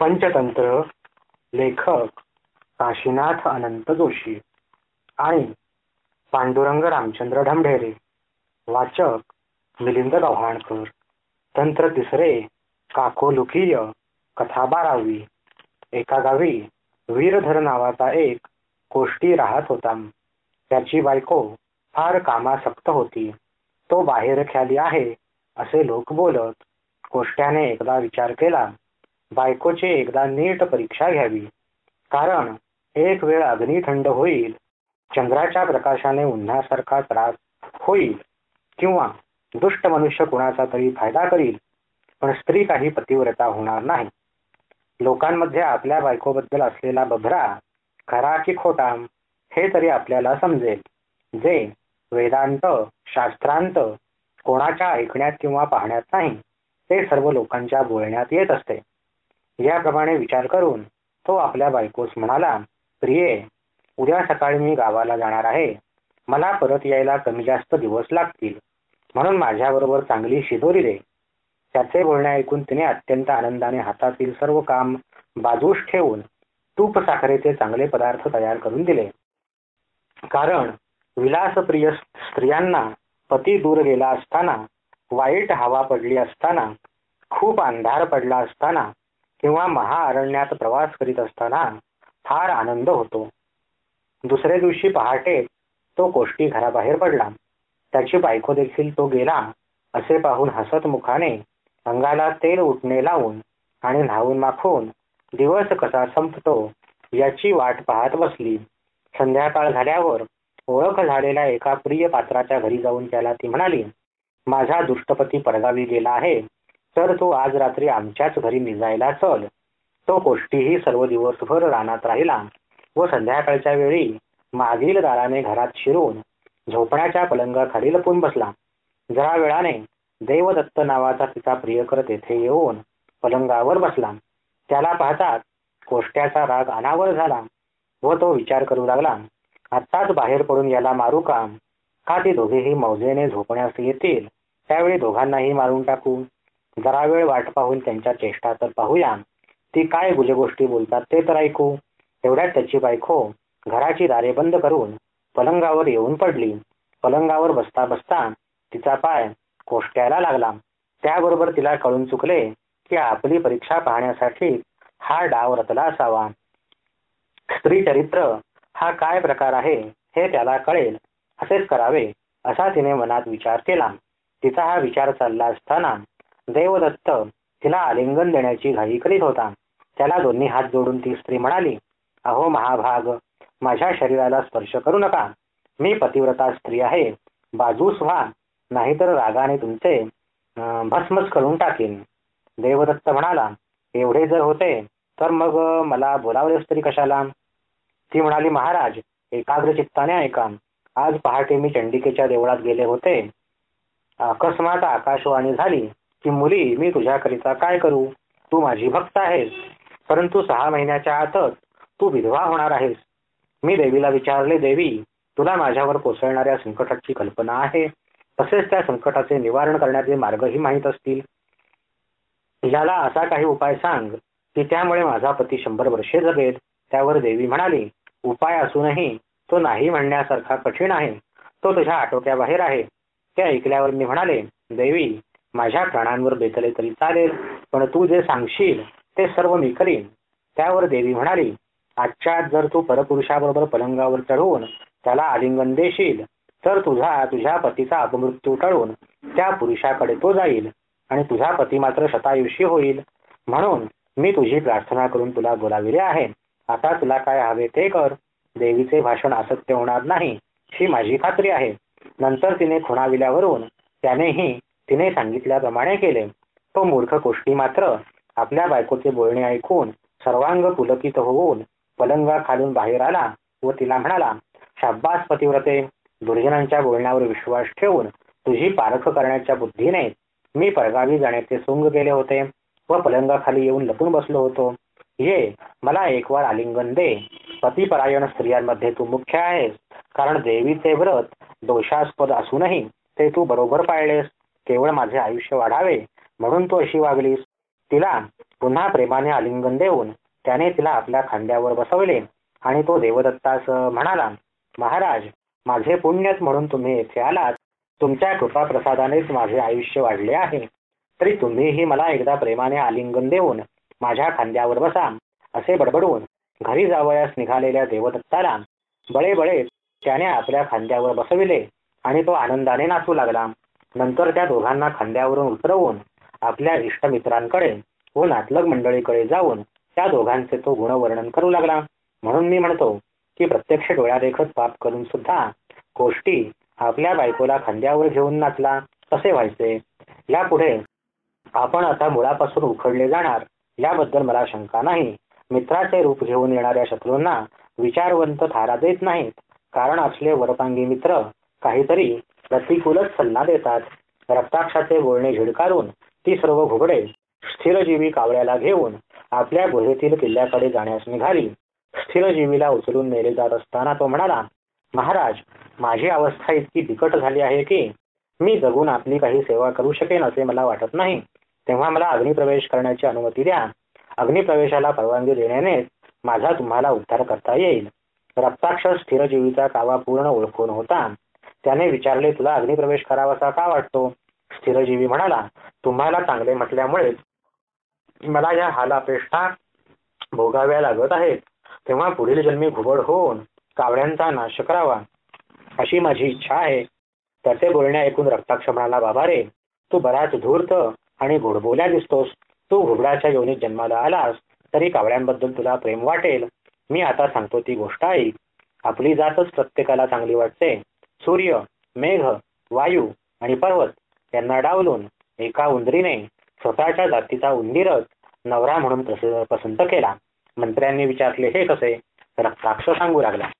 पंचतंत्र लेखक काशीनाथ अनंत जोशी आणि पांडुरंग रामचंद्र ढमढेरे वाचक मिलिंद गव्हाणकर तंत्र तिसरे काकोलुकीय कथा बारावी एका गावी वीरधर नावाचा एक कोष्टी राहत होता. त्याची बायको फार कामासक्त होती. तो बाहेर ख्याली आहे असे लोक बोलत कोष्ट्याने एकदा विचार केला. बायकोची एकदा नीट परीक्षा घ्यावी. कारण एक वेळ अग्नी थंड होईल चंद्राच्या प्रकाशाने उन्हासारखा त्रास होईल किंवा दुष्ट मनुष्य कुणाचा तरी फायदा करील पण स्त्री काही पतिव्रता होणार नाही. लोकांमध्ये आपल्या बायकोबद्दल असलेला बभरा खरा की खोटा हे तरी आपल्याला समजेल जे वेदांत शास्त्रांत कोणाच्या ऐकण्यात किंवा पाहण्यात नाही ते सर्व लोकांच्या बोलण्यात येत असते. याप्रमाणे विचार करून तो आपल्या बायकोस म्हणाला प्रिये उद्या सकाळी मी गावाला जाणार आहे. मला परत यायला कमी जास्त दिवस लागतील. म्हणून माझ्याबरोबर चांगली शिदोरी दे. त्याचे बोलणे ऐकून तिने अत्यंत आनंदाने हातातील सर्व काम बाजूस ठेवून तूप साखरेचे चांगले पदार्थ तयार करून दिले. कारण विलासप्रिय स्त्रियांना पती दूर गेला असताना वाईट हवा पडली असताना खूप अंधार पडला असताना किंवा महाअरण्यात प्रवास करीत असताना फार आनंद होतो. दुसऱ्या दिवशी पहाटे तो कोष्टी घराबाहेर पडला. त्याची बायको देखील तो गेला. असे पाहून हसत मुखाने अंगाला तेल उठणे लावून आणि न्हावून माखून दिवस कसा संपतो याची वाट पाहत बसली. संध्याकाळ झाल्यावर ओळख झालेल्या एका प्रिय पात्राच्या घरी जाऊन त्याला ती म्हणाली माझा दुष्टपती परगावी गेला आहे. तर तो आज रात्री आमच्याच घरी निजायला चल. तो कोष्टीही सर्व दिवसभर रानात राहिला व संध्याकाळच्या वेळी मागील दाराने घरात शिरून झोपण्याच्या पलंगाखाली लपून बसला. जरा वेळाने देवदत्त नावाचा तिचा प्रियकर तेथे येऊन पलंगावर बसला. त्याला पाहताच कोष्ट्याचा राग अनावर झाला व तो विचार करू लागला आत्ताच बाहेर पडून याला मारू का? का ते दोघेही मौजेने झोपण्यास येतील? त्यावेळी दोघांनाही मारून टाकू. जरा वेळ वाट पाहून त्यांच्या चेष्टा तर पाहूया. ती काय गुले गोष्टी बोलतात ते तर ऐकू. एवढ्यात त्याची बायको घराची दारे बंद करून पलंगावर येऊन पडली. पलंगावर बसता बसता तिचा पाय कोष्ट्याला लागला. त्याबरोबर तिला कळून चुकले की आपली परीक्षा पाहण्यासाठी हा डाव रचला असावा. स्त्री चरित्र हा काय प्रकार आहे हे त्याला कळेल. असेच करावे असा तिने मनात विचार केला. तिचा हा विचार चालला असताना देवदत्त तिला आलिंगन देण्याची घाई करीत होता. त्याला दोन्ही हात जोडून ती स्त्री म्हणाली अहो महाभाग माझ्या शरीराला स्पर्श करू नका. मी पतिव्रता स्त्री आहे. बाजूस व्हा. नाहीतर रागाने तुमचे भस्मच करून टाकेन. देवदत्त म्हणाला एवढे जर होते तर मग मला बोलावलेस तरी कशाला? ती म्हणाली महाराज एकाग्र चित्ताने ऐका. आज पहाटे मी चंडिकेच्या देवळात गेले होते. अकस्मात आकाशवाणी झाली. की मुली मी तुझ्याकरिता काय करू? तू माझी भक्त आहेस परंतु सहा महिन्याच्या आतच तू विधवा होणार आहेस. मी देवीला विचारले देवी तुला माझ्यावर कोसळणाऱ्या संकटाची कल्पना आहे. तसेच त्या संकटाचे निवारण करण्याचे मार्गही माहीत असतील. याला असा काही उपाय सांग की त्यामुळे माझा पती शंभर वर्षे जगेल त्यावर देवी म्हणाली उपाय असूनही तो नाही म्हणण्यासारखा कठीण आहे. तो तुझ्या आटोक्याबाहेर आहे ते ऐकल्यावर मी म्हणाले देवी माझ्या प्राणांवर बेतले तरी चालेल. पण तू जे सांगशील ते सर्व मी करीन. त्यावर देवी म्हणाली आजच्या जर तू परपुरुषाबरोबर पलंगावर चढवून त्याला आलिंगन देशील तर तुझा तुझ्या पतीचा अपमृत्यू टळून त्या पुरुषाकडे तो जाईल आणि तुझा पती मात्र शतायुषी होईल. म्हणून मी तुझी प्रार्थना करून तुला बोलाविले आहे. आता तुला काय हवे ते कर. देवीचे भाषण असत्य होणार नाही ही माझी खात्री आहे. नंतर तिने खुणाविल्यावरून त्यानेही तिने सांगितल्याप्रमाणे केले. तो मूर्ख कोष्टी मात्र आपल्या बायकोचे बोलणे ऐकून सर्वांग पुलकित होऊन पलंगा खालून बाहेर आला व तिला म्हणाला शाब्बास पतिव्रते दुर्जनांच्या बोलण्यावर विश्वास ठेवून तुझी पारख करण्याच्या बुद्धीने मी परगावी जाण्याचे सुंग केले होते व पलंगाखाली येऊन लपून बसलो होतो. ये मला एक वार आलिंगन दे. पतिपरायण स्त्रियांमध्ये तू मुख्य आहेस कारण देवीचे व्रत दोषास्पद असूनही ते तू बरोबर पाळलेस. केवळ माझे आयुष्य वाढावे म्हणून तू अशी वागलीस तिला पुन्हा प्रेमाने आलिंगन देऊन त्याने तिला आपल्या खांद्यावर बसवले आणि तो देवदत्तास म्हणाला महाराज माझे पुण्यच म्हणून तुम्ही येथे आलात. तुमच्या कृपा प्रसादानेच माझे आयुष्य वाढले आहे. तरी तुम्हीही मला एकदा प्रेमाने आलिंगन देऊन माझ्या खांद्यावर बसा असे बडबडून घरी जावयास निघालेल्या देवदत्ताला बळे बळे त्याने आपल्या खांद्यावर बसविले आणि तो आनंदाने नाचू लागला. नंतर त्या दोघांना खांद्यावरून उतरवून आपल्या इष्टमित्रांकडे व नातलग मंडळीकडे जाऊन त्या दोघांचे तो गुणवर्णन करू लागला. म्हणून मी म्हणतो की प्रत्यक्ष डोळ्यादेखत पाप करून सुद्धा गोष्टी आपल्या बायकोला खांद्यावर घेऊन नाचला. कसे व्हायचे. यापुढे आपण आता मुळापासून उखडले जाणार याबद्दल मला शंका नाही. मित्राचे रूप घेऊन येणाऱ्या शत्रूंना विचारवंत थारा देत नाहीत. कारण असले वरपांगी मित्र काहीतरी प्रतिकूलच सल्ला देतात. रक्ताक्षाचे बोलणे झिडकारून ती सर्व घुबडे स्थिरजीवी कावळ्याला घेऊन आपल्या गुहेतील किल्ल्याकडे जाण्यास निघाली. स्थिरजीवीला उचलून नेले जात असताना तो म्हणाला महाराज माझी अवस्था इतकी बिकट झाली आहे की मी जगून आपली काही सेवा करू शकेन असे मला वाटत नाही. तेव्हा मला अग्निप्रवेश करण्याची अनुमती द्या. अग्निप्रवेशाला परवानगी देण्याने माझा तुम्हाला उद्धार करता येईल. रक्ताक्षर स्थिरजीवीचा कावा पूर्ण ओळखून होता. त्याने विचारले तुला अग्निप्रवेश करावासा का वाटतो? स्थिरजीवी म्हणाला तुम्हाला चांगले म्हटल्यामुळे मला या हालापेष्टा भोगाव्या लागत आहेत. तेव्हा पुढील जन्मी घुबड होऊन कावड्यांचा नाश करावा. अशी माझी इच्छा आहे. तर ते बोलण्या ऐकून रक्ताक्ष म्हणाला बाबा रे तू बराच धूर्त आणि गोडबोल्या दिसतोस. तू घुबडाच्या योनीत जन्माला आलास तरी कावड्यांबद्दल तुला प्रेम वाटेल. मी आता सांगतो ती गोष्ट आई. आपली जातच प्रत्येकाला चांगली वाटते. सूर्य मेघ वायू आणि पर्वत यांना डावलून एका उंदरीने स्वतःच्या जातीचा उंदीरच नवरा म्हणून पसंत केला. मंत्र्यांनी विचारले हे कसे? राक्षस सांगू लागला.